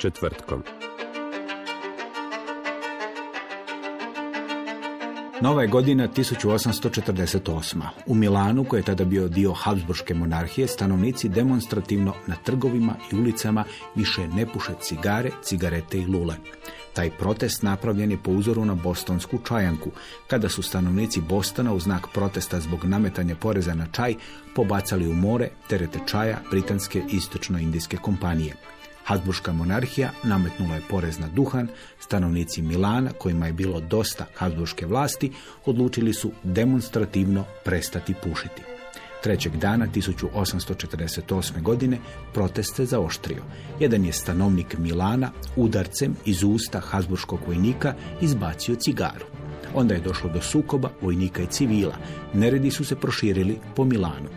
Četvrtkom. Nova je godina 1848. U Milanu, koji je tada bio dio Habsburške monarhije, stanovnici demonstrativno na trgovima i ulicama više ne puše cigare, cigarete i lule. Taj protest napravljen je po uzoru na bostonsku čajanku, kada su stanovnici Bostona u znak protesta zbog nametanja poreza na čaj pobacali u more terete čaja britanske istočno-indijske kompanije. Habsburška monarhija nametnula je porez na duhan, stanovnici Milana, kojima je bilo dosta Habsburške vlasti, odlučili su demonstrativno prestati pušiti. Trećeg dana 1848. godine protest se zaoštrio. Jedan je stanovnik Milana udarcem iz usta Habsburškog vojnika izbacio cigaru. Onda je došlo do sukoba vojnika i civila. Neredi su se proširili po Milanu.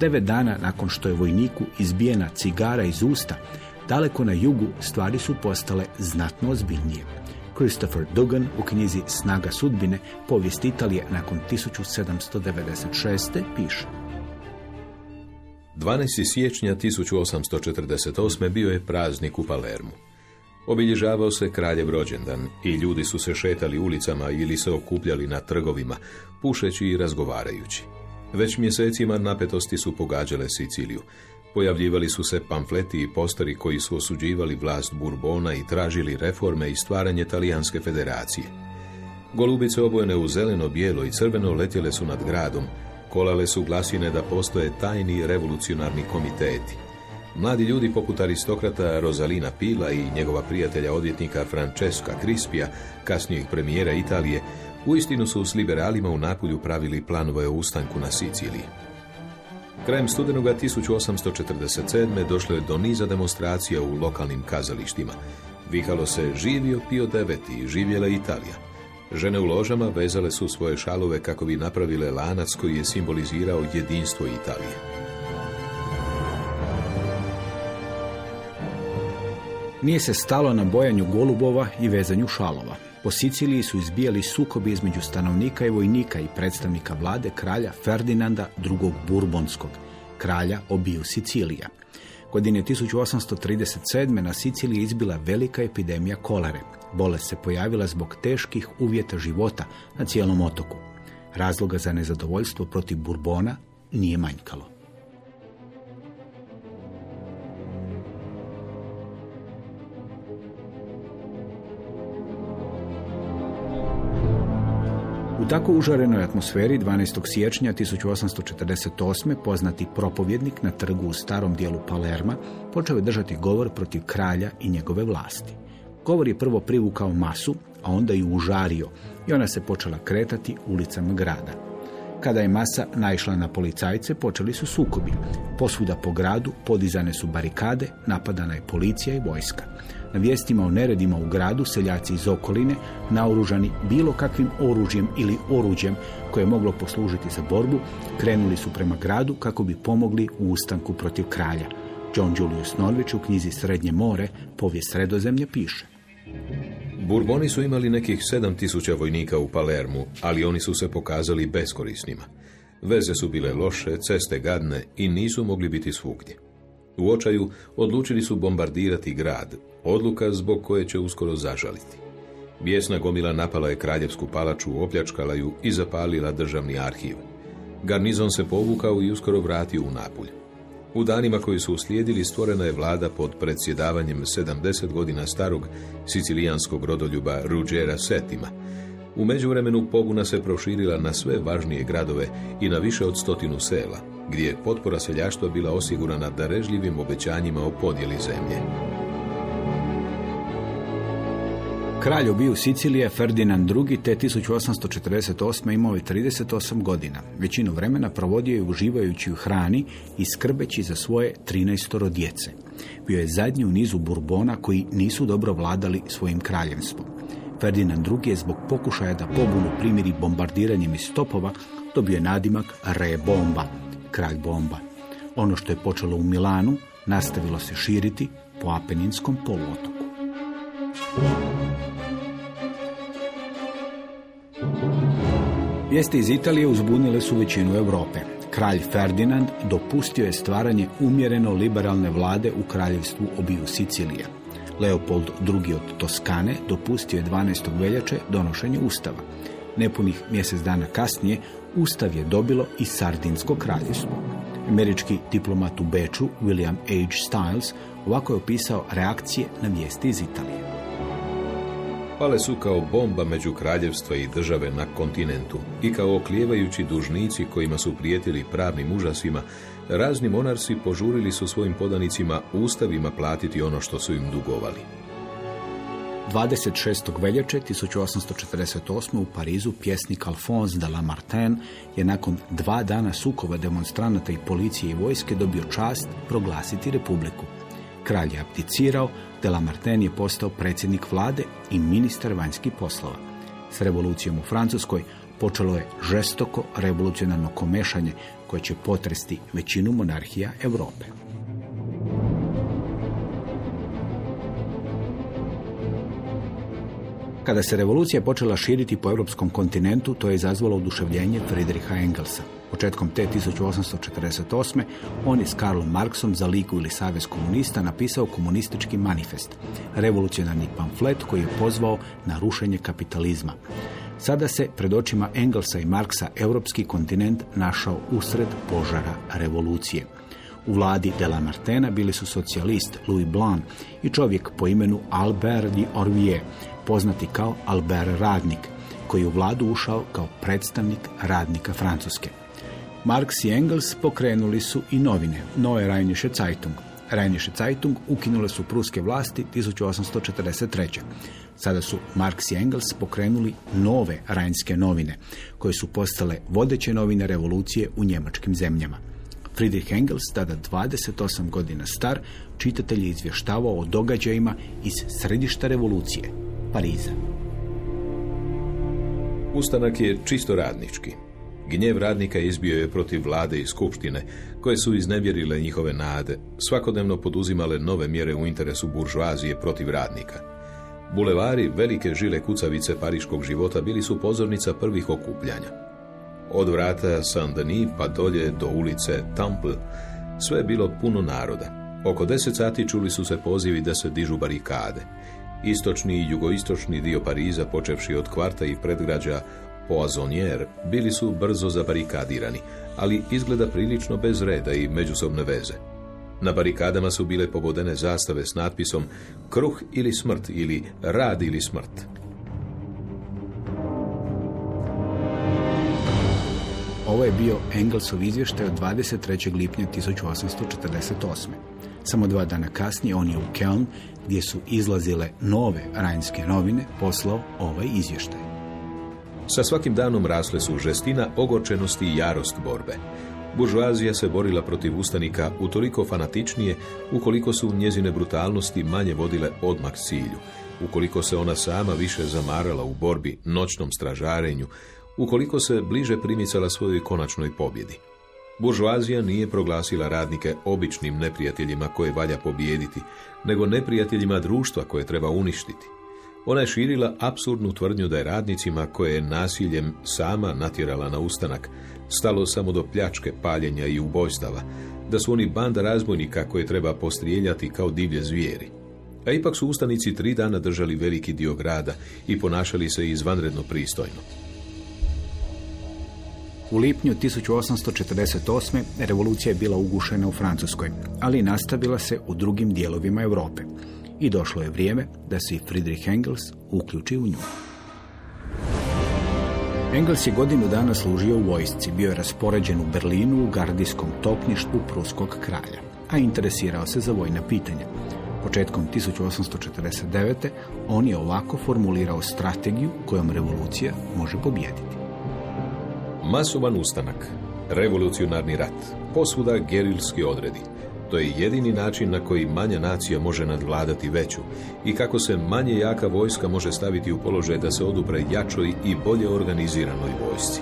Devet dana nakon što je vojniku izbijena cigara iz usta, daleko na jugu stvari su postale znatno ozbiljnije. Christopher Dugan u knjizi Snaga sudbine, povijest Italije nakon 1796. piše. 12. siječnja 1848. bio je praznik u Palermu. Obilježavao se kraljev rođendan i ljudi su se šetali ulicama ili se okupljali na trgovima, pušeći i razgovarajući. Već mjesecima napetosti su pogađale Siciliju. Pojavljivali su se pamfleti i posteri koji su osuđivali vlast Burbona i tražili reforme i stvaranje talijanske federacije. Golubice obojene u zeleno, bijelo i crveno letjele su nad gradom, kolale su glasine da postoje tajni revolucionarni komiteti. Mladi ljudi poput aristokrata Rosalina Pila i njegova prijatelja odvjetnika Francesca Crispija, kasnijeg premijera Italije, uistinu su s liberalima u Napulju pravili planove o ustanku na Siciliji. Krajem studenoga 1847. došlo je do niza demonstracija u lokalnim kazalištima. Vihalo se živio Pio IX. živjela Italija. Žene u ložama vezale su svoje šalove kako bi napravile lanac koji je simbolizirao jedinstvo Italije. Nije se stalo na bojanju golubova i vezanju šalova. Po Siciliji su izbijali sukobi između stanovnika i vojnika i predstavnika vlade kralja Ferdinanda II. Burbonskog, kralja obiju Sicilija. Godine 1837. na Siciliji izbila velika epidemija kolere. Bolest se pojavila zbog teških uvjeta života na cijelom otoku. Razloga za nezadovoljstvo protiv Burbona nije manjkalo. Tako užarenoj atmosferi 12. siječnja 1848. poznati propovjednik na trgu u starom dijelu Palerma počeo je držati govor protiv kralja i njegove vlasti. Govor je prvo privukao masu, a onda i užario i ona se počela kretati ulicama grada. Kada je masa naišla na policajce, počeli su sukobi. Posvuda po gradu podizane su barikade, napadana je policija i vojska. Na vijestima o neredima u gradu seljaci iz okoline, naoružani bilo kakvim oružjem ili oruđem koje je moglo poslužiti za borbu, krenuli su prema gradu kako bi pomogli u ustanku protiv kralja. John Julius Norwich u knjizi Srednje more, povijest sredozemlje piše. Burboni su imali nekih 7000 vojnika u Palermu, ali oni su se pokazali beskorisnima. Veze su bile loše, ceste gadne i nisu mogli biti svugdje. U očaju odlučili su bombardirati grad, odluka zbog koje će uskoro zažaliti. Bijesna gomila napala je kraljevsku palaču, opljačkala ju i zapalila državni arhiv. Garnizon se povukao i uskoro vratio u Napulj. U danima koji su uslijedili stvorena je vlada pod predsjedavanjem 70 godina starog sicilijanskog rodoljuba Ruđera Setima. U međuvremenu pobuna se proširila na sve važnije gradove i na više od stotinu sela, gdje je potpora seljaštva bila osigurana darežljivim obećanjima o podjeli zemlje. Kralj obiju Sicilije Ferdinand II. te 1848. imao je 38 godina. Većinu vremena provodio je uživajući u hrani i skrbeći za svoje 13 djece. Bio je zadnji u nizu Burbona koji nisu dobro vladali svojim kraljevstvom. Ferdinand II. je zbog pokušaja da pobunu primiri bombardiranjem iz stopova dobio je nadimak Re Bomba, kralj bomba. Ono što je počelo u Milanu nastavilo se širiti po Apeninskom poluotoku. Vijesti iz Italije uzbunile su većinu Europe. Kralj Ferdinand dopustio je stvaranje umjereno liberalne vlade u kraljevstvu obiju Sicilija. Leopold II. od Toskane dopustio je 12. veljače donošenje ustava. Nepunih mjesec dana kasnije ustav je dobilo i Sardinsko kraljevstvo. Američki diplomat u Beču, William H. Stiles, ovako je opisao reakcije na vijesti iz Italije pale su kao bomba među kraljevstva i države na kontinentu i kao oklijevajući dužnici kojima su prijetili pravnim užasima, razni monarsi požurili su svojim podanicima ustavima platiti ono što su im dugovali. 26. veljače 1848. u Parizu pjesnik Alphonse de Lamartine je nakon dva dana sukova demonstranata i policije i vojske dobio čast proglasiti republiku. Kralj je abdicirao, de Lamartine je postao predsjednik vlade i ministar vanjskih poslova. S revolucijom u Francuskoj počelo je žestoko revolucionarno komešanje koje će potresti većinu monarhija Europe. Kada se revolucija počela širiti po europskom kontinentu, to je izazvalo oduševljenje Friedricha Engelsa. Početkom te 1848. on je s Karlom Marksom za ligu ili savez komunista napisao komunistički manifest, revolucionarni pamflet koji je pozvao na rušenje kapitalizma. Sada se pred očima Engelsa i Marksa europski kontinent našao usred požara revolucije. U vladi de Lamartena bili su socijalist Louis Blanc i čovjek po imenu Albert de Orvier, poznati kao Albert Radnik, koji je u vladu ušao kao predstavnik radnika Francuske. Marx i Engels pokrenuli su i novine, Neue Rheinische Zeitung. Rheinische Zeitung ukinule su pruske vlasti 1843. Sada su Marx i Engels pokrenuli nove rajnske novine, koje su postale vodeće novine revolucije u njemačkim zemljama. Friedrich Engels, tada 28 godina star, čitatelj je izvještavao o događajima iz središta revolucije, Pariza. Ustanak je čisto radnički. Gnjev radnika izbio je protiv vlade i skupštine, koje su iznevjerile njihove nade, svakodnevno poduzimale nove mjere u interesu buržuazije protiv radnika. Bulevari, velike žile kucavice pariškog života, bili su pozornica prvih okupljanja. Od vrata Saint-Denis pa dolje do ulice Temple, sve je bilo puno naroda. Oko deset sati čuli su se pozivi da se dižu barikade. Istočni i jugoistočni dio Pariza, počevši od kvarta i predgrađa Poazonier, bili su brzo zabarikadirani, ali izgleda prilično bez reda i međusobne veze. Na barikadama su bile pogodene zastave s natpisom kruh ili smrt ili rad ili smrt. Ovo je bio Engelsov izvještaj od 23. lipnja 1848. Samo dva dana kasnije on je u Keln, gdje su izlazile nove rajnske novine, poslao ovaj izvještaj. Sa svakim danom rasle su žestina, ogorčenosti i jarost borbe. Buržuazija se borila protiv ustanika utoliko fanatičnije ukoliko su njezine brutalnosti manje vodile odmak cilju, ukoliko se ona sama više zamarala u borbi, noćnom stražarenju, ukoliko se bliže primicala svojoj konačnoj pobjedi. Buržuazija nije proglasila radnike običnim neprijateljima koje valja pobijediti, nego neprijateljima društva koje treba uništiti. Ona je širila apsurdnu tvrdnju da je radnicima koje je nasiljem sama natjerala na ustanak, stalo samo do pljačke, paljenja i ubojstava, da su oni banda razbojnika koje treba postrijeljati kao divlje zvijeri. A ipak su ustanici tri dana držali veliki dio grada i ponašali se izvanredno pristojno. U lipnju 1848. revolucija je bila ugušena u Francuskoj, ali nastavila se u drugim dijelovima Europe i došlo je vrijeme da se Friedrich Engels uključi u nju. Engels je godinu dana služio u vojsci, bio je raspoređen u Berlinu u gardijskom topništvu pruskog kralja, a interesirao se za vojna pitanja. Početkom 1849. on je ovako formulirao strategiju kojom revolucija može pobijediti. Masovan ustanak, revolucionarni rat, posvuda gerilski odredi. To je jedini način na koji manja nacija može nadvladati veću i kako se manje jaka vojska može staviti u položaj da se odupre jačoj i bolje organiziranoj vojsci.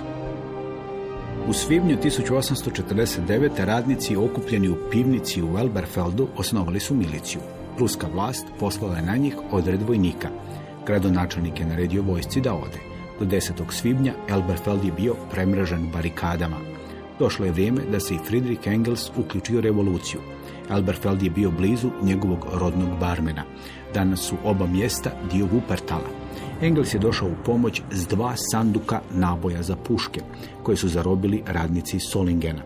U svibnju 1849. radnici okupljeni u pivnici u Welberfeldu osnovali su miliciju. Ruska vlast poslala je na njih odred vojnika. Gradonačelnik je naredio vojsci da ode. Do 10. svibnja Elberfeld je bio premražen barikadama. Došlo je vrijeme da se i Friedrich Engels uključio revoluciju. Elberfeld je bio blizu njegovog rodnog barmena. Danas su oba mjesta dio Wuppertala. Engels je došao u pomoć s dva sanduka naboja za puške, koje su zarobili radnici Solingena.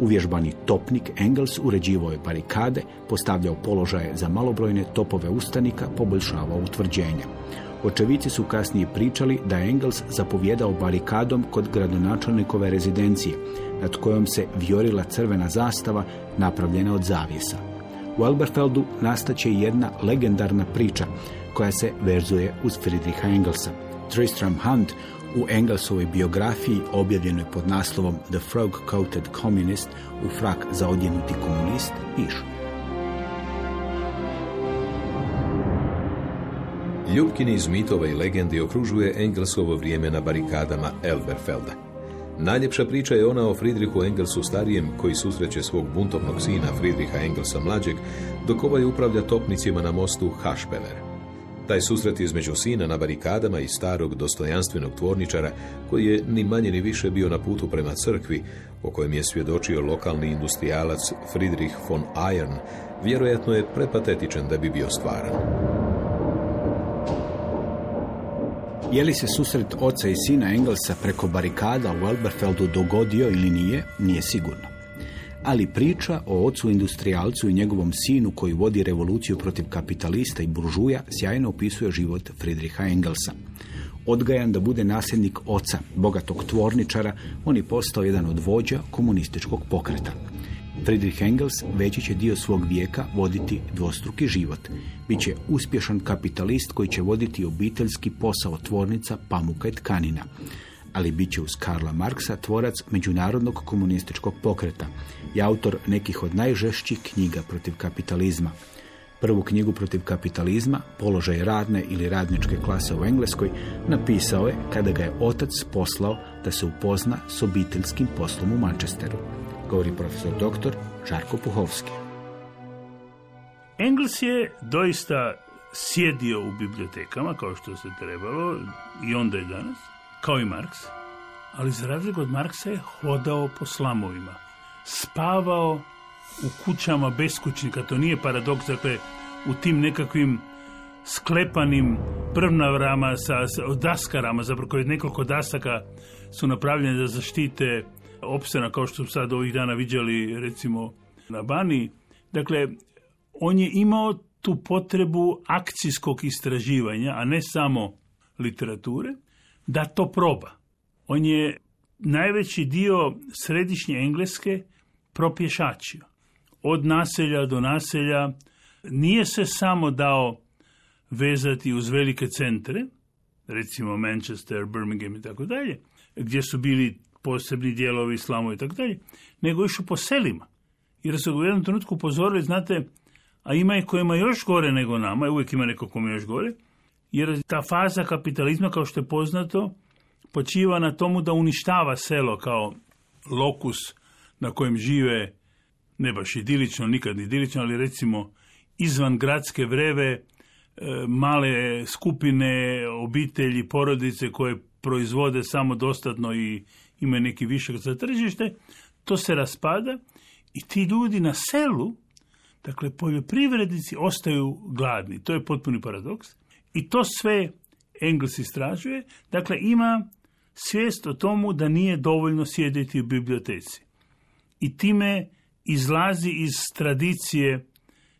Uvježbani topnik Engels uređivao je barikade, postavljao položaje za malobrojne topove ustanika, poboljšavao utvrđenja. Očevici su kasnije pričali da je Engels zapovjedao barikadom kod gradonačelnikove rezidencije, nad kojom se vjorila crvena zastava napravljena od zavjesa. U Elberfeldu nastaće jedna legendarna priča koja se vezuje uz Friedricha Engelsa. Tristram Hunt u Engelsovoj biografiji objavljenoj pod naslovom The Frog-Coated Communist u frak za odjenuti komunist piše. Ljubkini iz mitova i legendi okružuje Engelsovo vrijeme na barikadama Elberfelda. Najljepša priča je ona o Friedrichu Engelsu starijem koji susreće svog buntovnog sina Friedricha Engelsa mlađeg dok ovaj upravlja topnicima na mostu Hašpeler. Taj susret između sina na barikadama i starog dostojanstvenog tvorničara koji je ni manje ni više bio na putu prema crkvi o kojem je svjedočio lokalni industrijalac Friedrich von Ayern vjerojatno je prepatetičan da bi bio stvaran. Je li se susret oca i sina Engelsa preko barikada u Elberfeldu dogodio ili nije, nije sigurno. Ali priča o ocu industrijalcu i njegovom sinu koji vodi revoluciju protiv kapitalista i buržuja sjajno opisuje život Friedricha Engelsa. Odgajan da bude nasljednik oca, bogatog tvorničara, on je postao jedan od vođa komunističkog pokreta. Friedrich Engels veći će dio svog vijeka voditi dvostruki život. Biće uspješan kapitalist koji će voditi obiteljski posao tvornica pamuka i tkanina. Ali bit će uz Karla Marksa tvorac međunarodnog komunističkog pokreta i autor nekih od najžešćih knjiga protiv kapitalizma. Prvu knjigu protiv kapitalizma, položaj radne ili radničke klase u Engleskoj, napisao je kada ga je otac poslao da se upozna s obiteljskim poslom u Manchesteru govori profesor doktor Žarko Puhovski. Engels je doista sjedio u bibliotekama, kao što se trebalo, i onda i danas, kao i Marks, ali za razliku od Marksa je hodao po slamovima, spavao u kućama beskućnika, to nije paradoks, dakle, u tim nekakvim sklepanim prvnavrama sa, sa daskarama, zapravo koje nekoliko dasaka su napravljene da zaštite opstana kao što su sad ovih dana viđali recimo na Bani. Dakle, on je imao tu potrebu akcijskog istraživanja, a ne samo literature, da to proba. On je najveći dio središnje Engleske propješačio. Od naselja do naselja nije se samo dao vezati uz velike centre, recimo Manchester, Birmingham i tako dalje, gdje su bili posebni dijelovi islamu i tako dalje, nego išao po selima. Jer su u jednom trenutku upozorili, znate, a ima ih kojima još gore nego nama, i uvijek ima neko kome još gore, jer ta faza kapitalizma, kao što je poznato, počiva na tomu da uništava selo kao lokus na kojem žive, ne baš idilično, nikad idilično, ali recimo izvan gradske vreve, e, male skupine, obitelji, porodice koje proizvode samo dostatno i imaju neki višak za tržište, to se raspada i ti ljudi na selu, dakle poljoprivrednici ostaju gladni. To je potpuni paradoks. I to sve Engels istražuje. Dakle, ima svijest o tomu da nije dovoljno sjediti u biblioteci. I time izlazi iz tradicije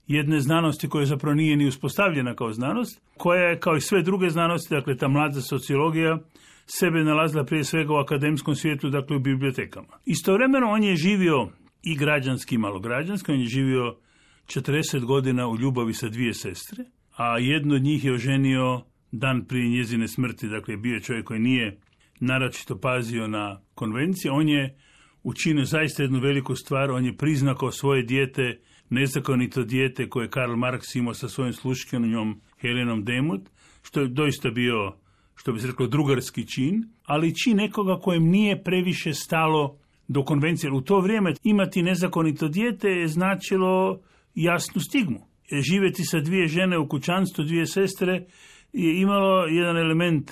jedne znanosti koja zapravo nije ni uspostavljena kao znanost, koja je kao i sve druge znanosti, dakle ta mlada sociologija, sebe nalazila prije svega u akademskom svijetu, dakle u bibliotekama. Istovremeno on je živio i građanski i malograđanski, on je živio 40 godina u ljubavi sa dvije sestre, a jednu od njih je oženio dan prije njezine smrti, dakle bio je čovjek koji nije naročito pazio na konvencije, on je učinio zaista jednu veliku stvar, on je priznao kao svoje dijete, nezakonito dijete koje je Karl Marx imao sa svojom sluškinjom Helenom Demut, što je doista bio, što bi se reklo, drugarski čin, ali čin nekoga kojem nije previše stalo do konvencije. U to vrijeme imati nezakonito dijete je značilo jasnu stigmu. Živjeti sa dvije žene u kućanstvu, dvije sestre, je imalo jedan element,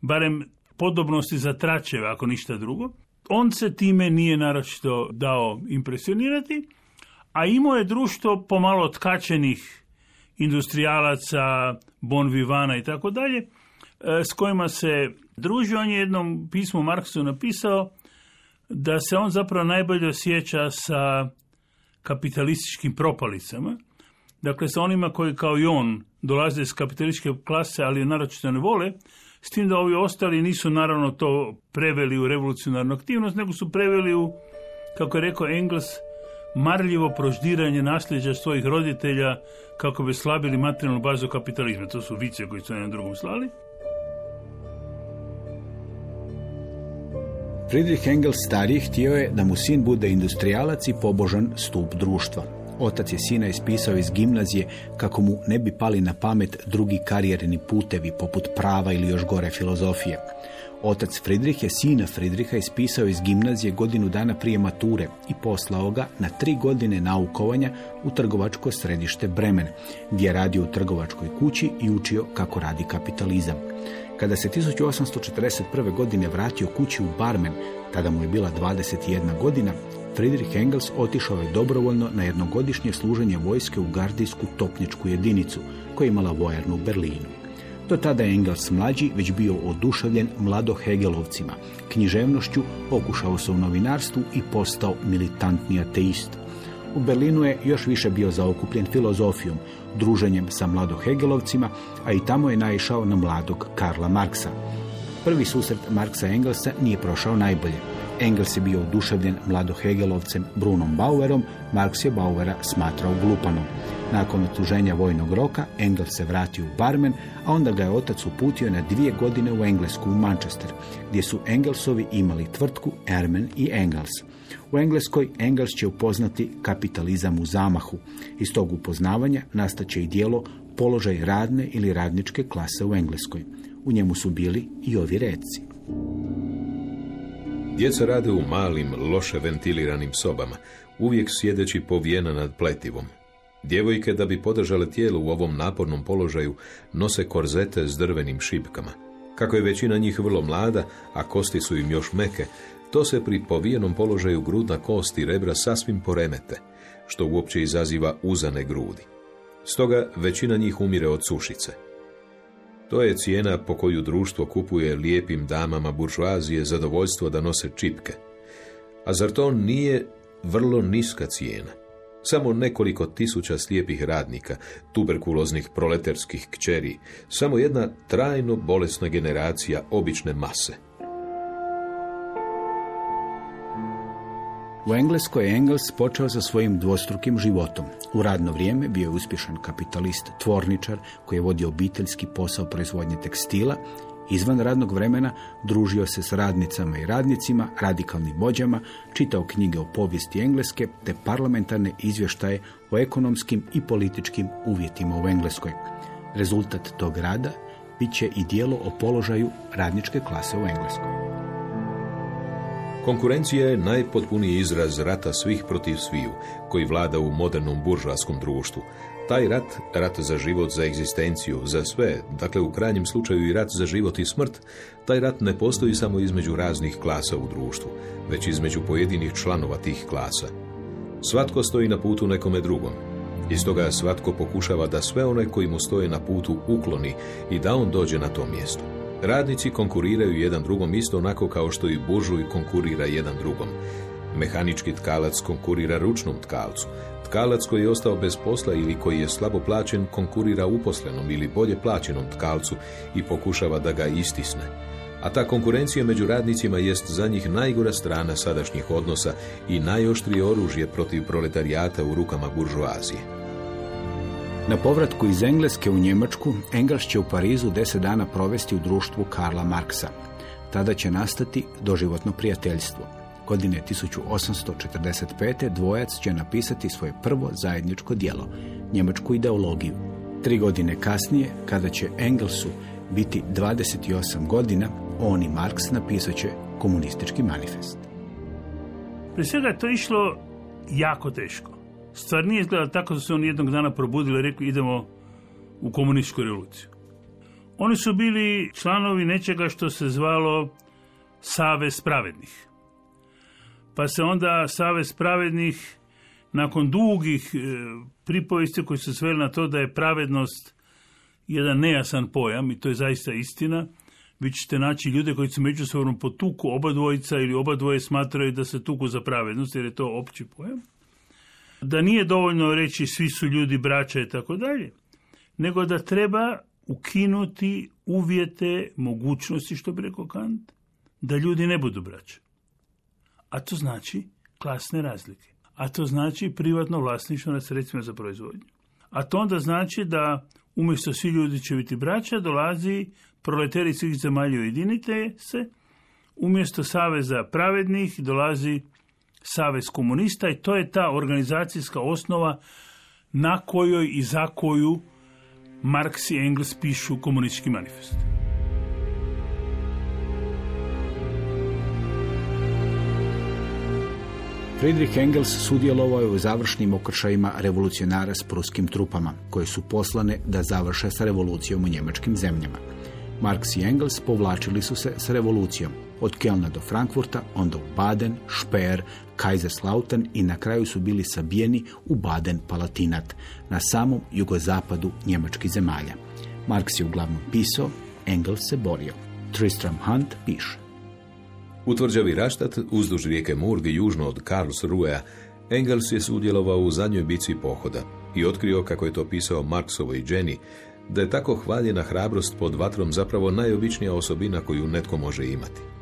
barem podobnosti za tračeve, ako ništa drugo. On se time nije naročito dao impresionirati, a imao je društvo pomalo tkačenih industrijalaca, bon vivana i tako dalje, e, s kojima se družio. On je jednom pismu Marksu napisao da se on zapravo najbolje osjeća sa kapitalističkim propalicama, dakle sa onima koji kao i on dolaze iz kapitalističke klase, ali naročito ne vole, s tim da ovi ostali nisu naravno to preveli u revolucionarnu aktivnost, nego su preveli u, kako je rekao Engels, marljivo proždiranje nasljeđa svojih roditelja kako bi slabili materijalnu bazu kapitalizma. To su vice koji su na drugom slali. Friedrich Engels stariji htio je da mu sin bude industrijalac i pobožan stup društva. Otac je sina ispisao iz gimnazije kako mu ne bi pali na pamet drugi karijerni putevi poput prava ili još gore filozofije. Otac Friedrich je sina Friedricha ispisao iz gimnazije godinu dana prije mature i poslao ga na tri godine naukovanja u trgovačko središte Bremen, gdje je radio u trgovačkoj kući i učio kako radi kapitalizam. Kada se 1841. godine vratio kući u Barmen, tada mu je bila 21 godina, Friedrich Engels otišao je dobrovoljno na jednogodišnje služenje vojske u gardijsku topničku jedinicu koja je imala vojarnu u Berlinu. Do tada je Engels mlađi već bio oduševljen mlado Hegelovcima. Književnošću okušao se u novinarstvu i postao militantni ateist. U Berlinu je još više bio zaokupljen filozofijom, druženjem sa mlado Hegelovcima, a i tamo je naišao na mladog Karla Marksa. Prvi susret Marksa Engelsa nije prošao najbolje. Engels je bio oduševljen mlado Hegelovcem Brunom Bauerom, Marks je Bauera smatrao glupanom. Nakon otuženja vojnog roka, Engels se vratio u Barmen, a onda ga je otac uputio na dvije godine u Englesku, u Manchester, gdje su Engelsovi imali tvrtku Ermen i Engels. U Engleskoj Engels će upoznati kapitalizam u zamahu. Iz tog upoznavanja nastaće i dijelo položaj radne ili radničke klase u Engleskoj. U njemu su bili i ovi reci. Djeca rade u malim, loše ventiliranim sobama, uvijek sjedeći povijena nad pletivom. Djevojke, da bi podržale tijelo u ovom napornom položaju, nose korzete s drvenim šipkama. Kako je većina njih vrlo mlada, a kosti su im još meke, to se pri povijenom položaju grudna kosti rebra sasvim poremete, što uopće izaziva uzane grudi. Stoga većina njih umire od sušice. To je cijena po koju društvo kupuje lijepim damama buržuazije zadovoljstvo da nose čipke. A zar to nije vrlo niska cijena? Samo nekoliko tisuća slijepih radnika, tuberkuloznih proleterskih kćeri, samo jedna trajno bolesna generacija obične mase. U Engleskoj je Engels počeo sa svojim dvostrukim životom. U radno vrijeme bio je uspješan kapitalist, tvorničar koji je vodio obiteljski posao proizvodnje tekstila. Izvan radnog vremena družio se s radnicama i radnicima, radikalnim vođama, čitao knjige o povijesti Engleske te parlamentarne izvještaje o ekonomskim i političkim uvjetima u Engleskoj. Rezultat tog rada bit će i dijelo o položaju radničke klase u Engleskoj. Konkurencija je najpotpuniji izraz rata svih protiv sviju, koji vlada u modernom buržoaskom društvu. Taj rat, rat za život, za egzistenciju, za sve, dakle u krajnjem slučaju i rat za život i smrt, taj rat ne postoji samo između raznih klasa u društvu, već između pojedinih članova tih klasa. Svatko stoji na putu nekome drugom. Iz toga svatko pokušava da sve one koji mu stoje na putu ukloni i da on dođe na to mjesto. Radnici konkuriraju jedan drugom isto onako kao što i buržuj konkurira jedan drugom. Mehanički tkalac konkurira ručnom tkalcu. Tkalac koji je ostao bez posla ili koji je slabo plaćen konkurira uposlenom ili bolje plaćenom tkalcu i pokušava da ga istisne. A ta konkurencija među radnicima jest za njih najgora strana sadašnjih odnosa i najoštrije oružje protiv proletarijata u rukama buržuazije. Na povratku iz Engleske u Njemačku, Engels će u Parizu deset dana provesti u društvu Karla Marksa. Tada će nastati doživotno prijateljstvo. Godine 1845. dvojac će napisati svoje prvo zajedničko djelo, njemačku ideologiju. Tri godine kasnije, kada će Engelsu biti 28 godina, on i Marks napisat će komunistički manifest. Prije svega je to išlo jako teško. Stvar nije izgledala tako da su oni jednog dana probudili i rekli idemo u komunističku revoluciju. Oni su bili članovi nečega što se zvalo Savez pravednih. Pa se onda Savez pravednih nakon dugih e, pripovesti koji su sveli na to da je pravednost jedan nejasan pojam i to je zaista istina, vi ćete naći ljude koji su međusobno po tuku oba dvojica ili oba dvoje smatraju da se tuku za pravednost jer je to opći pojam. Da nije dovoljno reći svi su ljudi braća i tako dalje, nego da treba ukinuti uvjete, mogućnosti, što bi rekao Kant, da ljudi ne budu braća. A to znači klasne razlike. A to znači privatno vlasništvo nad sredstvima za proizvodnju. A to onda znači da umjesto svi ljudi će biti braća, dolazi proleteri svih zemalja ujedinite se, umjesto Saveza pravednih dolazi Savez komunista i to je ta organizacijska osnova na kojoj i za koju Marks i Engels pišu komunistički manifest. Friedrich Engels sudjelovao je u završnim okršajima revolucionara s pruskim trupama, koje su poslane da završe sa revolucijom u njemačkim zemljama. Marx i Engels povlačili su se s revolucijom, od Kelna do Frankfurta, onda u Baden, Speer, Kaiserslautern i na kraju su bili sabijeni u Baden-Palatinat, na samom jugozapadu njemačkih zemalja. Marx je uglavnom pisao, Engels se borio. Tristram Hunt piše. U tvrđavi Raštat, uzduž rijeke Murg južno od Karlsruhea, Engels je sudjelovao u zadnjoj bici pohoda i otkrio, kako je to pisao Marksovoj Jenny, da je tako hvaljena hrabrost pod vatrom zapravo najobičnija osobina koju netko može imati.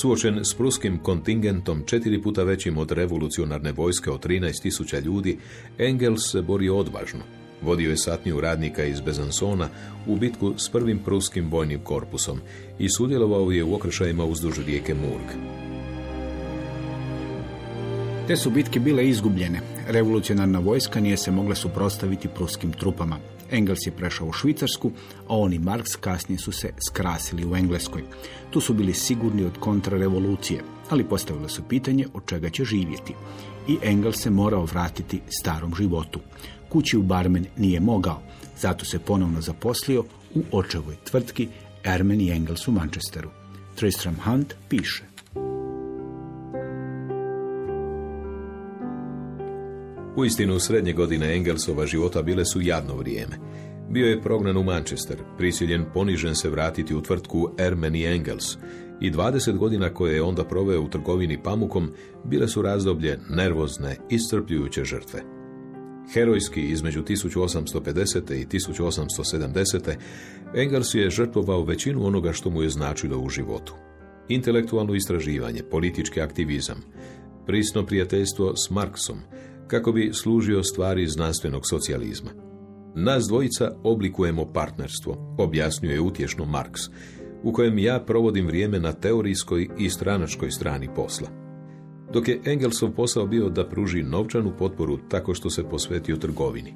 Suočen s pruskim kontingentom četiri puta većim od revolucionarne vojske od 13.000 ljudi, Engels se borio odvažno. Vodio je satniju radnika iz Bezansona u bitku s prvim pruskim vojnim korpusom i sudjelovao je u okršajima uzduž rijeke Murg. Te su bitke bile izgubljene. Revolucionarna vojska nije se mogla suprotstaviti pruskim trupama. Engels je prešao u Švicarsku, a on i Marks kasnije su se skrasili u Engleskoj. Tu su bili sigurni od kontrarevolucije, ali postavilo se pitanje od čega će živjeti. I Engels se morao vratiti starom životu. Kući u Barmen nije mogao, zato se ponovno zaposlio u očevoj tvrtki Ermen i Engels u Manchesteru. Tristram Hunt piše. U istinu, srednje godine Engelsova života bile su jadno vrijeme. Bio je prognan u Manchester, prisiljen ponižen se vratiti u tvrtku Ermen i Engels i 20 godina koje je onda proveo u trgovini pamukom bile su razdoblje nervozne, iscrpljujuće žrtve. Herojski između 1850. i 1870. Engels je žrtvovao većinu onoga što mu je značilo u životu. Intelektualno istraživanje, politički aktivizam, prisno prijateljstvo s Marksom, kako bi služio stvari znanstvenog socijalizma. Nas dvojica oblikujemo partnerstvo, objasnjuje utješno Marks, u kojem ja provodim vrijeme na teorijskoj i stranačkoj strani posla. Dok je Engelsov posao bio da pruži novčanu potporu tako što se posvetio trgovini.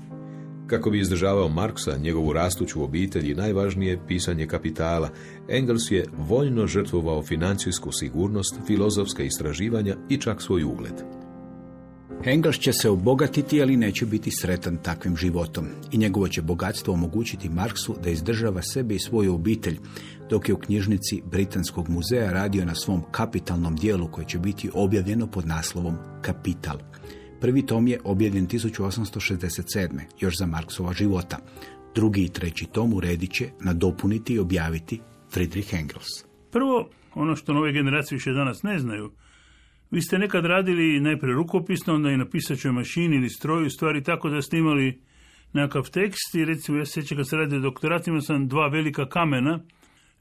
Kako bi izdržavao Marksa, njegovu rastuću obitelj i najvažnije pisanje kapitala, Engels je voljno žrtvovao financijsku sigurnost, filozofska istraživanja i čak svoj ugled. Engels će se obogatiti, ali neće biti sretan takvim životom. I njegovo će bogatstvo omogućiti Marksu da izdržava sebe i svoju obitelj, dok je u knjižnici Britanskog muzeja radio na svom kapitalnom dijelu koje će biti objavljeno pod naslovom Kapital. Prvi tom je objavljen 1867. još za Marksova života. Drugi i treći tom uredit će nadopuniti i objaviti Friedrich Engels. Prvo, ono što nove generacije više danas ne znaju, Vi ste nekad radili najprije rukopisno, onda i na pisačoj mašini ili stroju, stvari tako da ste imali nekakav tekst i recimo ja sjećam kad se radi o doktoratu, imao sam dva velika kamena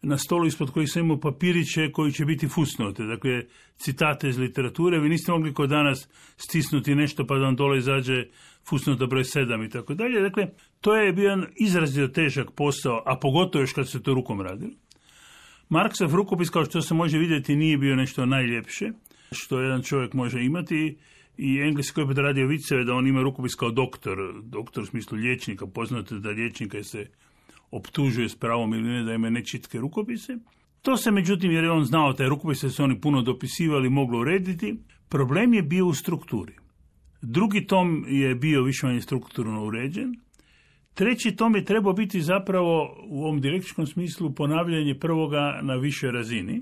na stolu ispod kojih sam imao papiriće koji će biti fusnote, dakle citate iz literature. Vi niste mogli kod danas stisnuti nešto pa da vam dole izađe fusnota broj sedam i tako dalje. Dakle, to je bio jedan izrazito težak posao, a pogotovo još kad se to rukom radilo. Marksov rukopis, kao što se može vidjeti, nije bio nešto najljepše što jedan čovjek može imati i engleski je radio viceve da on ima rukopis kao doktor, doktor u smislu liječnika, poznato da liječnika se optužuje s pravom ili ne da ima nečitke rukopise. To se međutim, jer je on znao taj rukopise se oni puno dopisivali, moglo urediti, problem je bio u strukturi. Drugi tom je bio više manje strukturno uređen. Treći tom je trebao biti zapravo u ovom direktičkom smislu ponavljanje prvoga na višoj razini.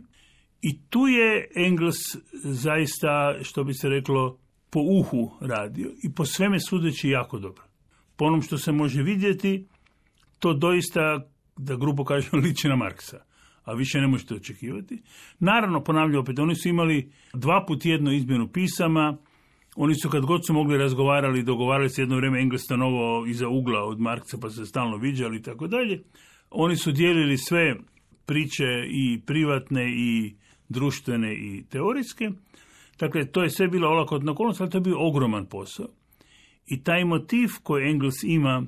I tu je Engels zaista, što bi se reklo, po uhu radio i po sveme sudeći jako dobro. Po onom što se može vidjeti, to doista, da grubo kažem, liči na Marksa. A više ne možete očekivati. Naravno, ponavljam opet, oni su imali dva put jedno izmjenu pisama, oni su kad god su mogli razgovarali, dogovarali se jedno vrijeme Engels stanovao iza ugla od Marksa pa se stalno viđali i tako dalje. Oni su dijelili sve priče i privatne i društvene i teorijske. Dakle, to je sve bilo olakotna okolnost, ali to je bio ogroman posao. I taj motiv koji Engels ima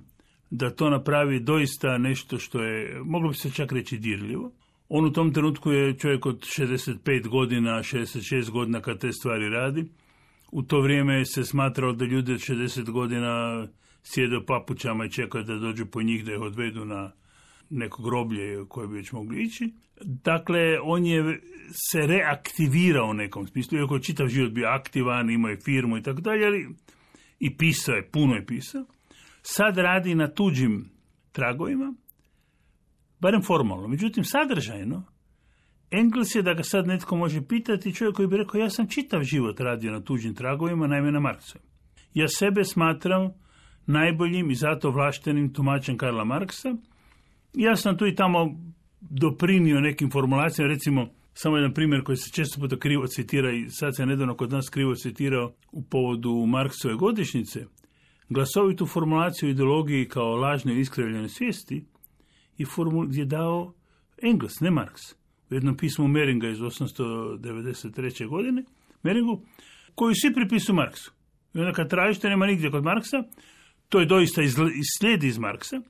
da to napravi doista nešto što je, moglo bi se čak reći dirljivo. On u tom trenutku je čovjek od 65 godina, 66 godina kad te stvari radi. U to vrijeme se smatralo da ljudi od 60 godina sjede u papućama i čekaju da dođu po njih da ih odvedu na neko groblje koje bi već mogli ići. Dakle, on je se reaktivirao u nekom smislu, iako je čitav život bio aktivan, imao je firmu i tako dalje, ali i pisao je, puno je pisao. Sad radi na tuđim tragovima, barem formalno. Međutim, sadržajno, Engels je, da ga sad netko može pitati, čovjek koji bi rekao, ja sam čitav život radio na tuđim tragovima, naime na Marksu. Ja sebe smatram najboljim i zato vlaštenim tumačem Karla Marksa. Ja sam tu i tamo doprinio nekim formulacijama, recimo, samo jedan primjer koji se često puta krivo citira i sad se nedavno kod nas krivo citirao u povodu Marksove godišnjice, glasovitu formulaciju ideologiji kao lažne iskrivljene svijesti i formul je dao Engels, ne Marks. U jednom pismu Meringa iz 893. godine, Meringu, koju svi pripisuju Marksu. I onda kad tražite, nema nigdje kod Marksa, to je doista slijedi iz Marksa,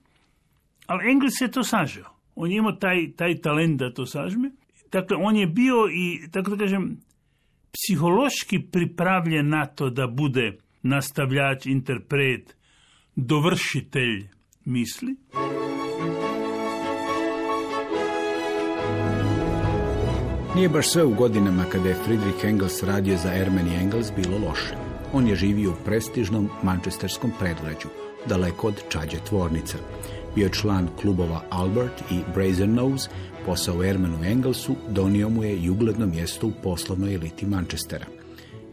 ali Engels je to sažeo. On je imao taj, taj talent da to sažme. Dakle, on je bio i, tako da kažem, psihološki pripravljen na to da bude nastavljač, interpret, dovršitelj misli. Nije baš sve u godinama kada je Friedrich Engels radio za Ermeni Engels bilo loše. On je živio u prestižnom mančesterskom predgrađu, daleko od čađe tvornica. Bio član klubova Albert i Brazen Nose, posao u Ermenu Engelsu donio mu je i ugledno mjesto u poslovnoj eliti Manchestera.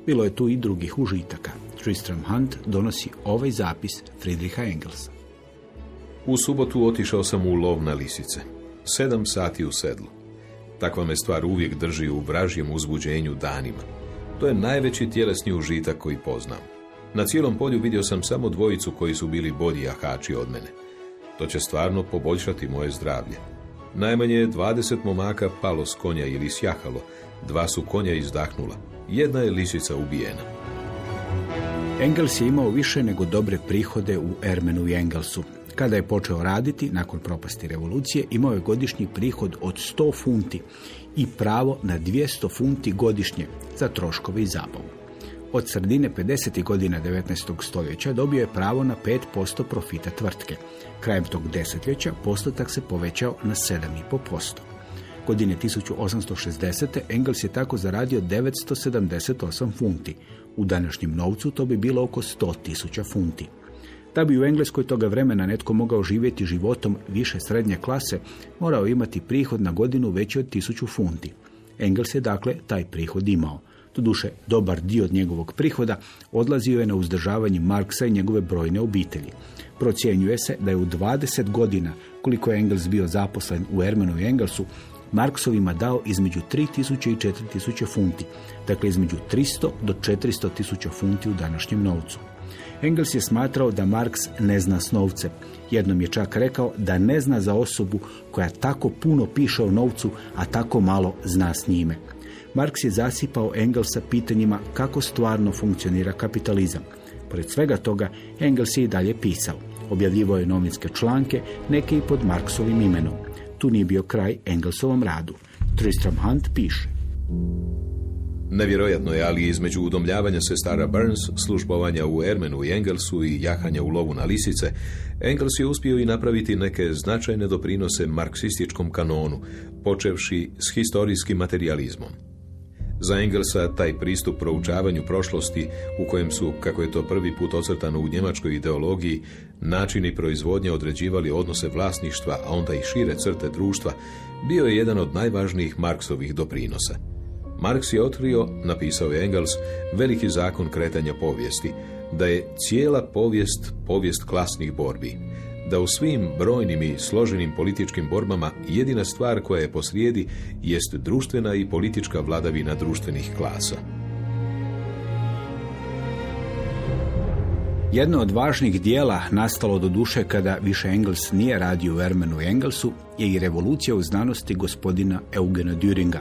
Bilo je tu i drugih užitaka. Tristram Hunt donosi ovaj zapis Friedricha Engelsa. U subotu otišao sam u lov na lisice. Sedam sati u sedlu. Takva me stvar uvijek drži u vražjem uzbuđenju danima. To je najveći tjelesni užitak koji poznam. Na cijelom polju vidio sam samo dvojicu koji su bili bolji jahači od mene. To će stvarno poboljšati moje zdravlje. Najmanje je 20 momaka palo s konja ili sjahalo, dva su konja izdahnula, jedna je lisica ubijena. Engels je imao više nego dobre prihode u Ermenu i Engelsu. Kada je počeo raditi, nakon propasti revolucije, imao je godišnji prihod od 100 funti i pravo na 200 funti godišnje za troškove i zabavu. Od sredine 50. godina 19. stoljeća dobio je pravo na 5% profita tvrtke. Krajem tog desetljeća postotak se povećao na 7,5%. Godine 1860. Engels je tako zaradio 978 funti. U današnjem novcu to bi bilo oko 100 tisuća funti. Da bi u Engleskoj toga vremena netko mogao živjeti životom više srednje klase, morao imati prihod na godinu veći od tisuću funti. Engels je dakle taj prihod imao. Doduše, dobar dio od njegovog prihoda odlazio je na uzdržavanje Marksa i njegove brojne obitelji. Procjenjuje se da je u 20 godina, koliko je Engels bio zaposlen u Ermenu i Engelsu, Marksovima dao između 3000 i 4000 funti, dakle između 300 do 400 tisuća funti u današnjem novcu. Engels je smatrao da Marks ne zna s novcem. Jednom je čak rekao da ne zna za osobu koja tako puno piše o novcu, a tako malo zna s njime. Marks je zasipao Engelsa pitanjima kako stvarno funkcionira kapitalizam. Pored svega toga, Engels je i dalje pisao. Objavljivao je novinske članke, neke i pod Marksovim imenom. Tu nije bio kraj Engelsovom radu. Tristram Hunt piše. Nevjerojatno je, ali između udomljavanja sestara Burns, službovanja u Ermenu i Engelsu i jahanja u lovu na lisice, Engels je uspio i napraviti neke značajne doprinose marksističkom kanonu, počevši s historijskim materializmom. Za Engelsa taj pristup proučavanju prošlosti, u kojem su, kako je to prvi put ocrtano u njemačkoj ideologiji, načini proizvodnje određivali odnose vlasništva, a onda i šire crte društva, bio je jedan od najvažnijih Marksovih doprinosa. Marks je otkrio, napisao je Engels, veliki zakon kretanja povijesti, da je cijela povijest povijest klasnih borbi, da u svim brojnim i složenim političkim borbama jedina stvar koja je posrijedi jest društvena i politička vladavina društvenih klasa. Jedno od važnih dijela nastalo do duše kada više Engels nije radio u Ermenu i Engelsu je i revolucija u znanosti gospodina Eugena Düringa,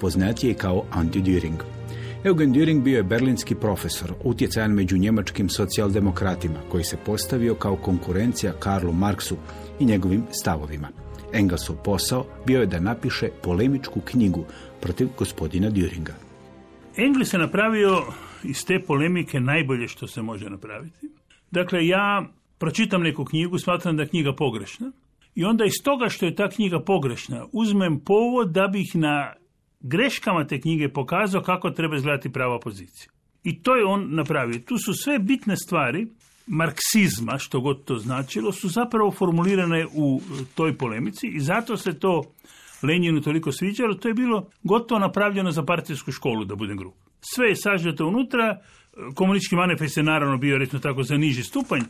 poznatije kao Anti-Düring. Eugen Düring bio je berlinski profesor, utjecajan među njemačkim socijaldemokratima, koji se postavio kao konkurencija Karlu Marksu i njegovim stavovima. Engelsov posao bio je da napiše polemičku knjigu protiv gospodina Düringa. Engels je napravio iz te polemike najbolje što se može napraviti. Dakle, ja pročitam neku knjigu, smatram da je knjiga pogrešna i onda iz toga što je ta knjiga pogrešna uzmem povod da bih na greškama te knjige pokazao kako treba izgledati prava pozicija. I to je on napravio. Tu su sve bitne stvari marksizma, što god to značilo, su zapravo formulirane u toj polemici i zato se to Lenjinu toliko sviđalo. To je bilo gotovo napravljeno za partijsku školu, da budem grub. Sve je sažeto unutra, komunistički manifest je naravno bio, recimo tako, za niži stupanj,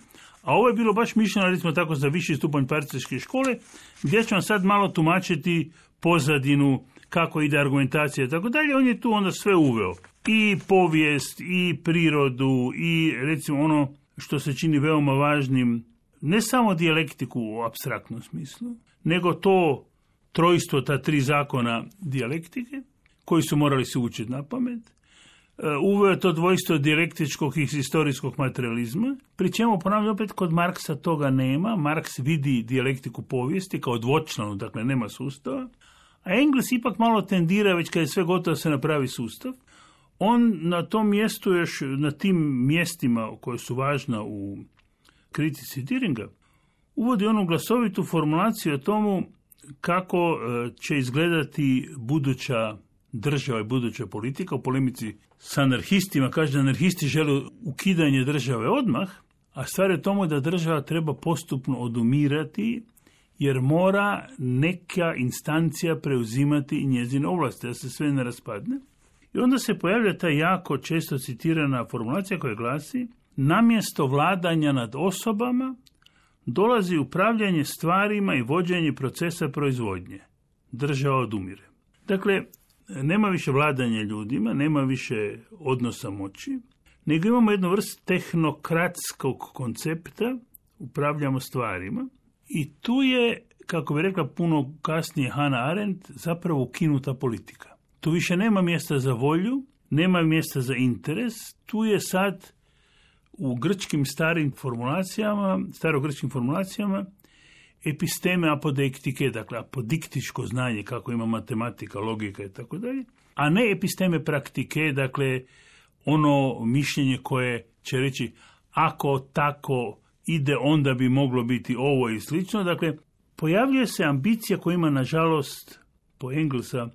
a ovo je bilo baš mišljeno, recimo tako, za viši stupanj partijske škole, gdje ću vam sad malo tumačiti pozadinu kako ide argumentacija i tako dalje, on je tu onda sve uveo. I povijest, i prirodu, i recimo ono što se čini veoma važnim, ne samo dijalektiku u abstraktnom smislu, nego to trojstvo, ta tri zakona dijalektike, koji su morali se učiti na pamet, e, uveo je to dvojstvo dijalektičkog i historijskog materializma, pri čemu ponavljam opet kod Marksa toga nema, Marks vidi dijalektiku povijesti kao dvočlanu, dakle nema sustava, a Engels ipak malo tendira, već kad je sve gotovo se napravi sustav, on na tom mjestu još, na tim mjestima koje su važna u kritici Diringa, uvodi onu glasovitu formulaciju o tomu kako e, će izgledati buduća država i buduća politika u polemici s anarhistima. Kaže anarhisti žele ukidanje države odmah, a stvar je tomu da država treba postupno odumirati jer mora neka instancija preuzimati njezine ovlasti, da se sve ne raspadne. I onda se pojavlja ta jako često citirana formulacija koja glasi namjesto vladanja nad osobama dolazi upravljanje stvarima i vođenje procesa proizvodnje. Država odumire. Dakle, nema više vladanja ljudima, nema više odnosa moći, nego imamo jednu vrst tehnokratskog koncepta, upravljamo stvarima, i tu je, kako bi rekla puno kasnije Hannah Arendt, zapravo ukinuta politika. Tu više nema mjesta za volju, nema mjesta za interes, tu je sad u grčkim starim formulacijama, starogrčkim formulacijama, episteme apodektike, dakle apodiktičko znanje kako ima matematika, logika i tako dalje, a ne episteme praktike, dakle ono mišljenje koje će reći ako tako ide, onda bi moglo biti ovo i slično. Dakle, pojavljuje se ambicija koja ima, nažalost, po Englesa,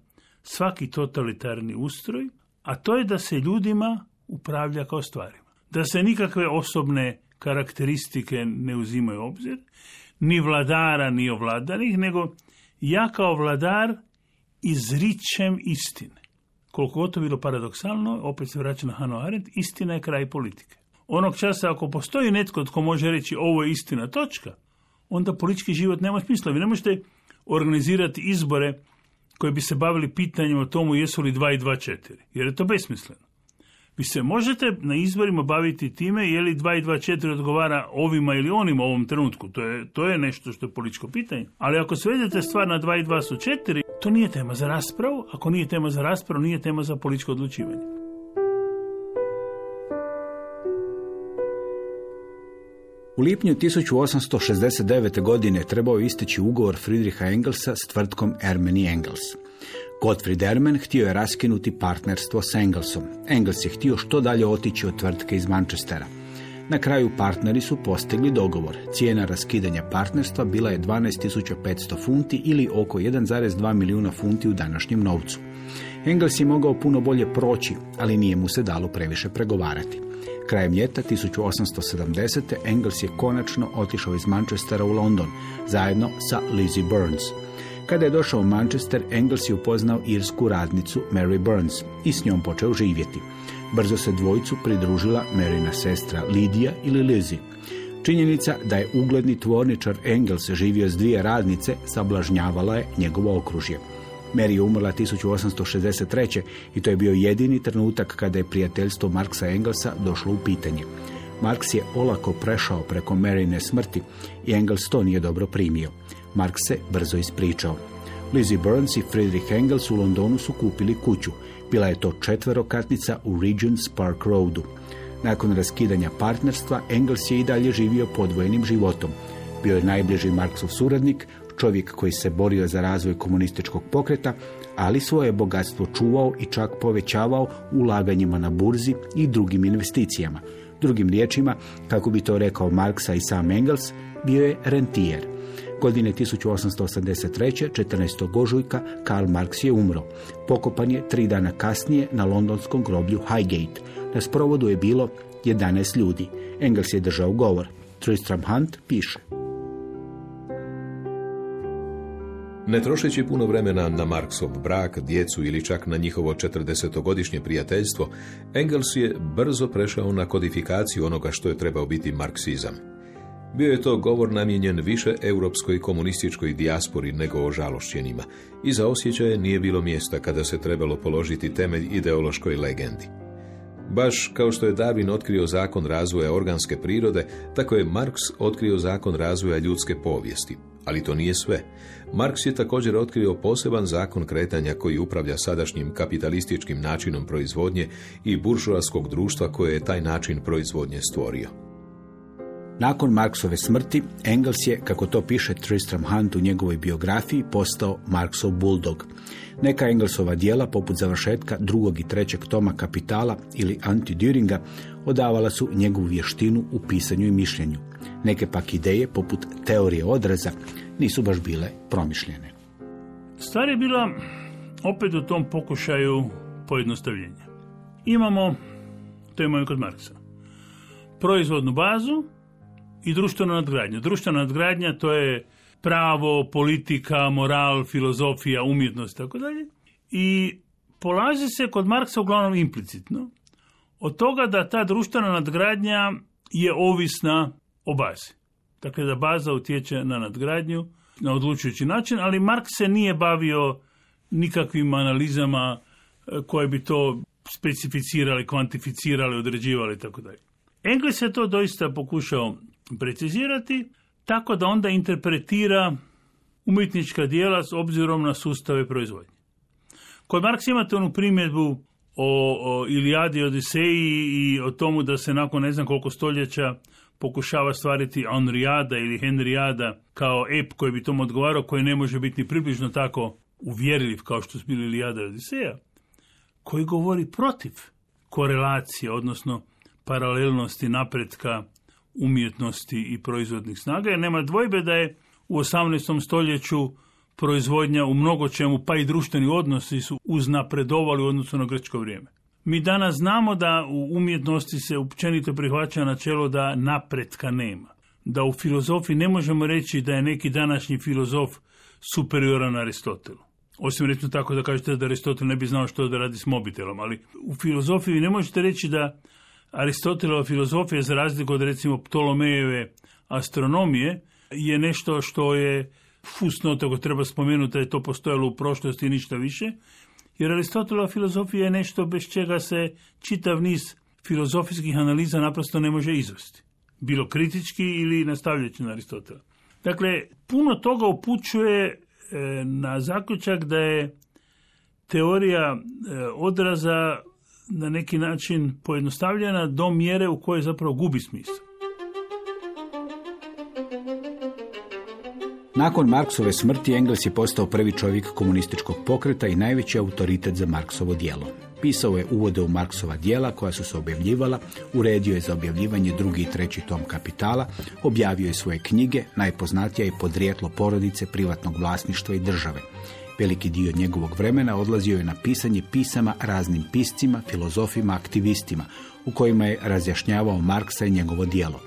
svaki totalitarni ustroj, a to je da se ljudima upravlja kao stvarima. Da se nikakve osobne karakteristike ne uzimaju u obzir, ni vladara, ni ovladanih, nego ja kao vladar izričem istine. Koliko god to bilo paradoksalno, opet se vraća na Hannah Arendt, istina je kraj politike onog časa ako postoji netko tko može reći ovo je istina točka, onda politički život nema smisla. Vi ne možete organizirati izbore koji bi se bavili pitanjem o tomu jesu li 2 i 2 4, jer je to besmisleno. Vi se možete na izborima baviti time je li 2 i 2 4 odgovara ovima ili onima u ovom trenutku. To je, to je nešto što je političko pitanje. Ali ako svedete stvar na 2 i 2 su 4, to nije tema za raspravu. Ako nije tema za raspravu, nije tema za političko odlučivanje. U lipnju 1869. godine trebao isteći ugovor Friedricha Engelsa s tvrtkom Ermeni Engels. Gottfried Ermen htio je raskinuti partnerstvo s Engelsom. Engels je htio što dalje otići od tvrtke iz Manchestera. Na kraju partneri su postigli dogovor. Cijena raskidanja partnerstva bila je 12.500 funti ili oko 1,2 milijuna funti u današnjem novcu. Engels je mogao puno bolje proći, ali nije mu se dalo previše pregovarati. Krajem ljeta 1870. Engels je konačno otišao iz Manchestera u London, zajedno sa Lizzie Burns. Kada je došao u Manchester, Engels je upoznao irsku radnicu Mary Burns i s njom počeo živjeti. Brzo se dvojicu pridružila Maryna sestra Lidija ili Lizzie. Činjenica da je ugledni tvorničar Engels živio s dvije radnice sablažnjavala je njegovo okružje. Mary je umrla 1863. i to je bio jedini trenutak kada je prijateljstvo Marksa Engelsa došlo u pitanje. Marks je olako prešao preko Maryne smrti i Engels to nije dobro primio. Marks se brzo ispričao. Lizzie Burns i Friedrich Engels u Londonu su kupili kuću. Bila je to četverokatnica u Regent's Park Roadu. Nakon raskidanja partnerstva, Engels je i dalje živio podvojenim životom. Bio je najbliži Marksov suradnik, čovjek koji se borio za razvoj komunističkog pokreta, ali svoje bogatstvo čuvao i čak povećavao ulaganjima na burzi i drugim investicijama. Drugim riječima, kako bi to rekao Marksa i sam Engels, bio je rentijer. Godine 1883. 14. ožujka Karl Marx je umro. Pokopan je tri dana kasnije na londonskom groblju Highgate. Na sprovodu je bilo 11 ljudi. Engels je držao govor. Tristram Hunt piše. Ne trošeći puno vremena na Marksov brak, djecu ili čak na njihovo 40-godišnje prijateljstvo, Engels je brzo prešao na kodifikaciju onoga što je trebao biti marksizam. Bio je to govor namijenjen više europskoj komunističkoj dijaspori nego o žalošćenima i za osjećaje nije bilo mjesta kada se trebalo položiti temelj ideološkoj legendi. Baš kao što je Darwin otkrio zakon razvoja organske prirode, tako je Marks otkrio zakon razvoja ljudske povijesti. Ali to nije sve. Marks je također otkrio poseban zakon kretanja koji upravlja sadašnjim kapitalističkim načinom proizvodnje i buržoaskog društva koje je taj način proizvodnje stvorio. Nakon Marksove smrti, Engels je, kako to piše Tristram Hunt u njegovoj biografiji, postao Marksov bulldog. Neka Engelsova dijela, poput završetka drugog i trećeg toma Kapitala ili Anti-Düringa, odavala su njegovu vještinu u pisanju i mišljenju. Neke pak ideje, poput teorije odraza, nisu baš bile promišljene. Stvar je bila opet u tom pokušaju pojednostavljenja. Imamo, to imamo i kod Marksa, proizvodnu bazu i društvenu nadgradnju. Društvena nadgradnja to je pravo, politika, moral, filozofija, umjetnost, tako dalje. I polazi se kod Marksa uglavnom implicitno od toga da ta društvena nadgradnja je ovisna o bazi. Dakle, da baza utječe na nadgradnju na odlučujući način, ali Marks se nije bavio nikakvim analizama e, koje bi to specificirali, kvantificirali, određivali tako dalje. Engles je to doista pokušao precizirati tako da onda interpretira umjetnička dijela s obzirom na sustave proizvodnje. Kod Marksa imate onu primjedbu o, o Ilijadi Odiseji i o tomu da se nakon ne znam koliko stoljeća pokušava stvariti Henriada ili Henriada kao ep koji bi tomu odgovarao, koji ne može biti ni približno tako uvjerljiv kao što su bili Ilijada i Odiseja, koji govori protiv korelacije, odnosno paralelnosti napretka umjetnosti i proizvodnih snaga, jer nema dvojbe da je u 18. stoljeću proizvodnja u mnogo čemu, pa i društveni odnosi su uznapredovali u odnosu na grčko vrijeme. Mi danas znamo da u umjetnosti se općenito prihvaća načelo da napretka nema. Da u filozofiji ne možemo reći da je neki današnji filozof superioran Aristotelu. Osim recimo tako da kažete da Aristotel ne bi znao što da radi s mobitelom, ali u filozofiji ne možete reći da Aristotelova filozofija, za razliku od recimo Ptolomejeve astronomije, je nešto što je fusnota ako treba spomenuti da je to postojalo u prošlosti i ništa više, jer Aristotelova filozofija je nešto bez čega se čitav niz filozofijskih analiza naprosto ne može izvesti. Bilo kritički ili nastavljajući na Aristotela. Dakle, puno toga upućuje e, na zaključak da je teorija e, odraza na neki način pojednostavljena do mjere u kojoj zapravo gubi smisao. Nakon Marksove smrti Engels je postao prvi čovjek komunističkog pokreta i najveći autoritet za Marksovo djelo. Pisao je uvode u Marksova dijela koja su se objavljivala, uredio je za objavljivanje drugi i treći tom kapitala, objavio je svoje knjige, najpoznatija je podrijetlo porodice, privatnog vlasništva i države. Veliki dio njegovog vremena odlazio je na pisanje pisama raznim piscima, filozofima, aktivistima, u kojima je razjašnjavao Marksa i njegovo djelo.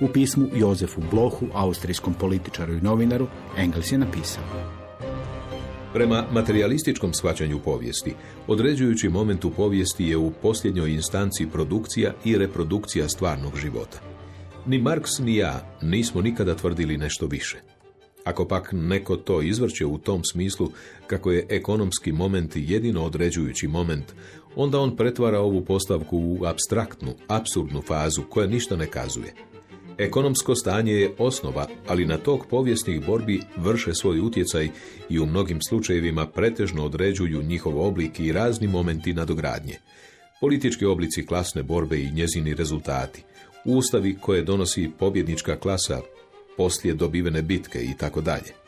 U pismu Jozefu Blohu, austrijskom političaru i novinaru, Engels je napisao. Prema materialističkom shvaćanju povijesti, određujući moment u povijesti je u posljednjoj instanci produkcija i reprodukcija stvarnog života. Ni Marks ni ja nismo nikada tvrdili nešto više. Ako pak neko to izvrće u tom smislu kako je ekonomski moment jedino određujući moment, onda on pretvara ovu postavku u abstraktnu, apsurdnu fazu koja ništa ne kazuje. Ekonomsko stanje je osnova, ali na tog povijesnih borbi vrše svoj utjecaj i u mnogim slučajevima pretežno određuju njihov oblik i razni momenti nadogradnje. Politički oblici klasne borbe i njezini rezultati, ustavi koje donosi pobjednička klasa poslije dobivene bitke i tako dalje.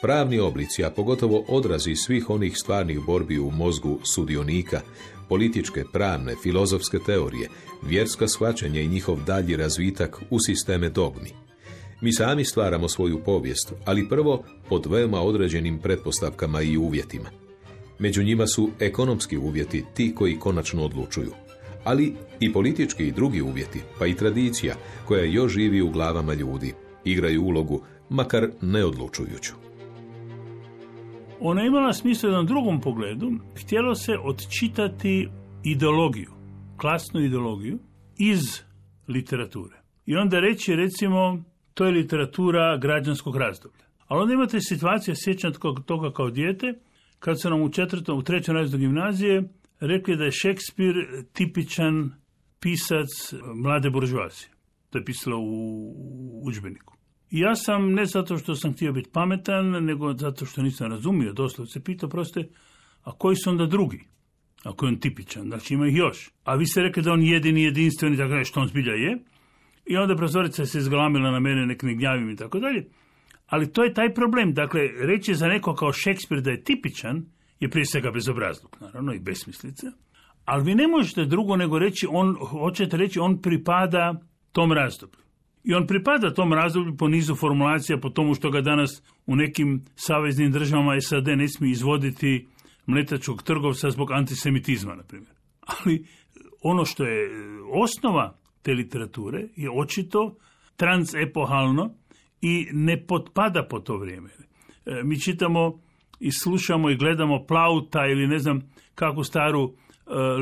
Pravni oblici, a pogotovo odrazi svih onih stvarnih borbi u mozgu sudionika, političke, pravne, filozofske teorije, vjerska shvaćanja i njihov dalji razvitak u sisteme dogmi. Mi sami stvaramo svoju povijest, ali prvo pod veoma određenim pretpostavkama i uvjetima. Među njima su ekonomski uvjeti ti koji konačno odlučuju, ali i politički i drugi uvjeti, pa i tradicija koja još živi u glavama ljudi, igraju ulogu, makar neodlučujuću. Ona imala smisla u jednom drugom pogledu. Htjelo se odčitati ideologiju, klasnu ideologiju, iz literature. I onda reći, recimo, to je literatura građanskog razdoblja. Ali onda imate situacije, sjećam toga kao dijete, kad su nam u četvrtom, u trećem razredu gimnazije rekli da je Šekspir tipičan pisac mlade buržuazije. To je pisalo u udžbeniku. Ja sam, ne zato što sam htio biti pametan, nego zato što nisam razumio, doslovce se pitao proste, a koji su onda drugi? Ako je on tipičan, znači ima ih još. A vi ste rekli da on jedini, jedinstveni, tako je, što on zbilja je. I onda profesorica se izglamila na mene, nek ne gnjavim i tako dalje. Ali to je taj problem. Dakle, reći za neko kao Šekspir da je tipičan, je prije svega bezobrazluk, naravno, i besmislica. Ali vi ne možete drugo nego reći, on, hoćete reći, on pripada tom razdoblju. I on pripada tom razdoblju po nizu formulacija, po tomu što ga danas u nekim saveznim državama SAD ne smije izvoditi mletačkog trgovca zbog antisemitizma, na primjer. Ali ono što je osnova te literature je očito transepohalno i ne potpada po to vrijeme. E, mi čitamo i slušamo i gledamo Plauta ili ne znam kakvu staru e,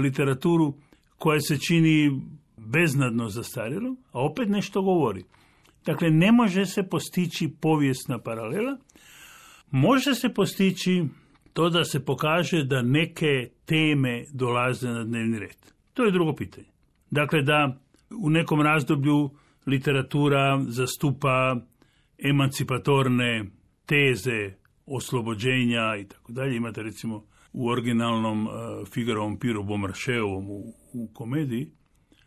literaturu koja se čini beznadno zastarjelo, a opet nešto govori. Dakle, ne može se postići povijesna paralela, može se postići to da se pokaže da neke teme dolaze na dnevni red. To je drugo pitanje. Dakle, da u nekom razdoblju literatura zastupa emancipatorne teze oslobođenja i tako dalje. Imate recimo u originalnom uh, Figarovom Piru Bomaršeovom u, u komediji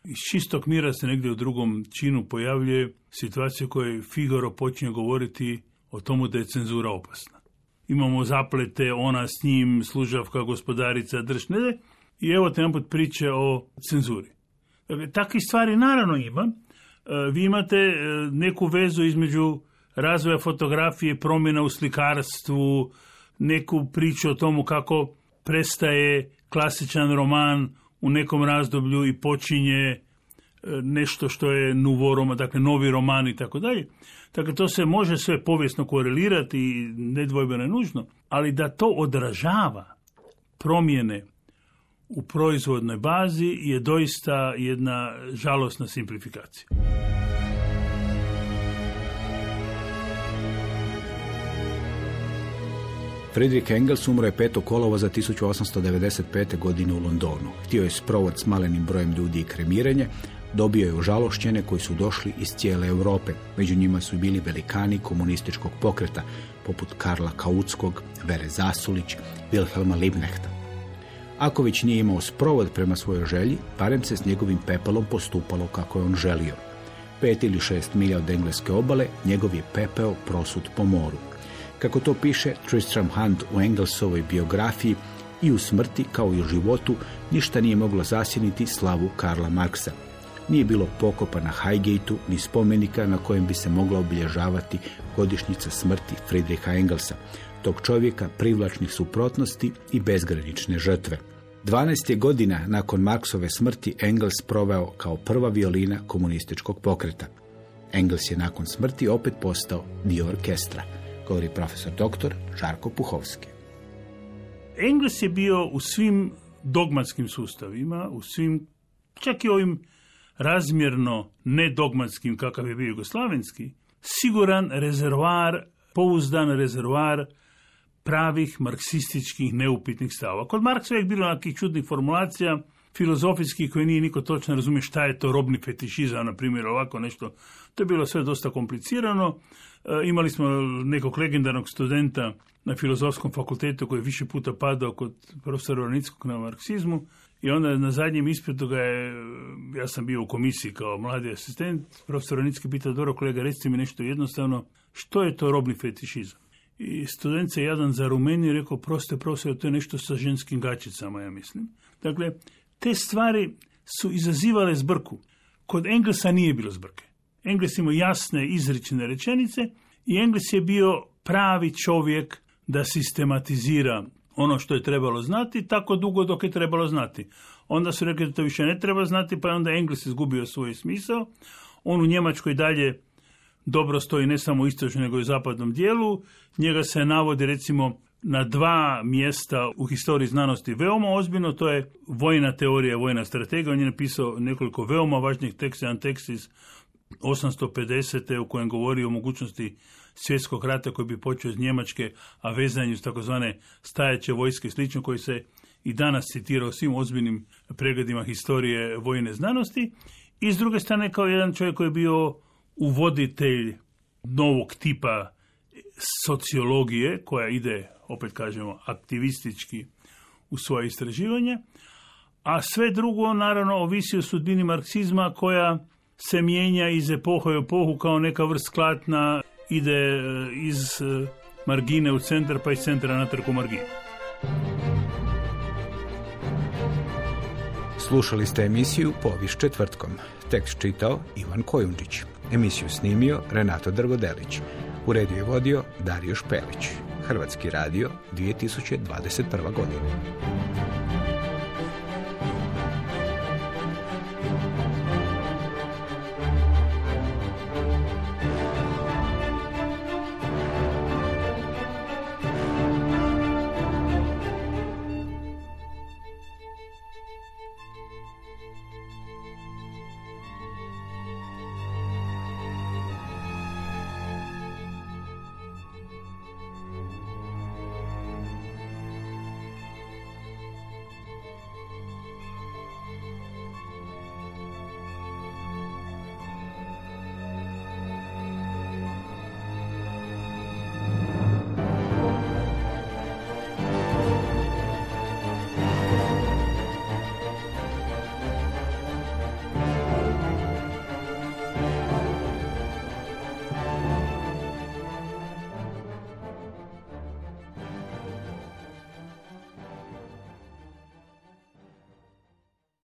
iz čistog mira se negdje u drugom činu pojavljuje situacija u kojoj Figaro počinje govoriti o tomu da je cenzura opasna. Imamo zaplete, ona s njim, služavka, gospodarica, dršnede i evo te naput priče o cenzuri. Dakle, takvih stvari naravno ima. E, vi imate e, neku vezu između razvoja fotografije, promjena u slikarstvu, neku priču o tomu kako prestaje klasičan roman u nekom razdoblju i počinje e, nešto što je nuvo roman, dakle novi roman i tako dalje. Dakle, to se može sve povijesno korelirati i nedvojbeno je nužno, ali da to odražava promjene u proizvodnoj bazi je doista jedna žalosna simplifikacija. Friedrich Engels umro je 5. kolova za 1895. godine u Londonu. Htio je sprovod s malenim brojem ljudi i kremiranje, dobio je ožalošćene koji su došli iz cijele Europe. Među njima su bili velikani komunističkog pokreta, poput Karla Kautskog, Vere Zasulić, Wilhelma. Ako već nije imao sprovod prema svojoj želji, barem se s njegovim pepelom postupalo kako je on želio. Pet ili šest milja od engleske obale, njegov je pepeo prosut po moru. Kako to piše Tristram Hunt u Engelsovoj biografiji, i u smrti kao i u životu ništa nije moglo zasjeniti slavu Karla Marksa. Nije bilo pokopa na Highgateu ni spomenika na kojem bi se mogla obilježavati godišnjica smrti Friedricha Engelsa, tog čovjeka privlačnih suprotnosti i bezgranične žrtve. 12 je godina nakon Marksove smrti Engels proveo kao prva violina komunističkog pokreta. Engels je nakon smrti opet postao dio orkestra, govori profesor dr. Žarko Puhovski. Engels je bio u svim dogmatskim sustavima, u svim, čak i ovim razmjerno nedogmatskim kakav je bio jugoslavenski, siguran rezervoar, pouzdan rezervoar pravih marksističkih neupitnih stavova. Kod Marksa je bilo nekih čudnih formulacija, filozofijskih koji nije niko točno razumije šta je to robni fetišizam, na primjer ovako nešto. To je bilo sve dosta komplicirano. E, imali smo nekog legendarnog studenta na filozofskom fakultetu koji je više puta padao kod profesora Ornickog na marksizmu i onda na zadnjem ispitu ga je, ja sam bio u komisiji kao mladi asistent, profesor Ornicki pitao, dobro kolega, recite mi nešto jednostavno, što je to robni fetišizam? I student se jadan za rumeni rekao, proste profesor, to je nešto sa ženskim gačicama, ja mislim. Dakle, te stvari su izazivale zbrku. Kod Englesa nije bilo zbrke. Engles imao jasne, izrične rečenice i Engles je bio pravi čovjek da sistematizira ono što je trebalo znati tako dugo dok je trebalo znati. Onda su rekli da to više ne treba znati, pa je onda Engles izgubio svoj smisao. On u Njemačkoj dalje dobro stoji ne samo u istočnom nego i u zapadnom dijelu. Njega se navodi recimo na dva mjesta u historiji znanosti veoma ozbiljno, to je vojna teorija, vojna strategija. On je napisao nekoliko veoma važnih teksta, jedan tekst iz 850. u kojem govori o mogućnosti svjetskog rata koji bi počeo iz Njemačke, a vezanju s takozvane stajaće vojske i slično koji se i danas citira u svim ozbiljnim pregledima historije vojne znanosti. I s druge strane kao jedan čovjek koji je bio uvoditelj novog tipa sociologije koja ide, opet kažemo, aktivistički u svoje istraživanje, a sve drugo naravno ovisi o sudbini marksizma koja se mijenja iz epohe u epohu kao neka vrst sklatna, ide e, iz e, margine u centar pa iz centra na trku margine. Slušali ste emisiju Poviš četvrtkom. Tekst čitao Ivan Kojundžić. Emisiju snimio Renato Drvodelić. Uredio je vodio Dario Špelić. Hrvatski radio 2021. godina.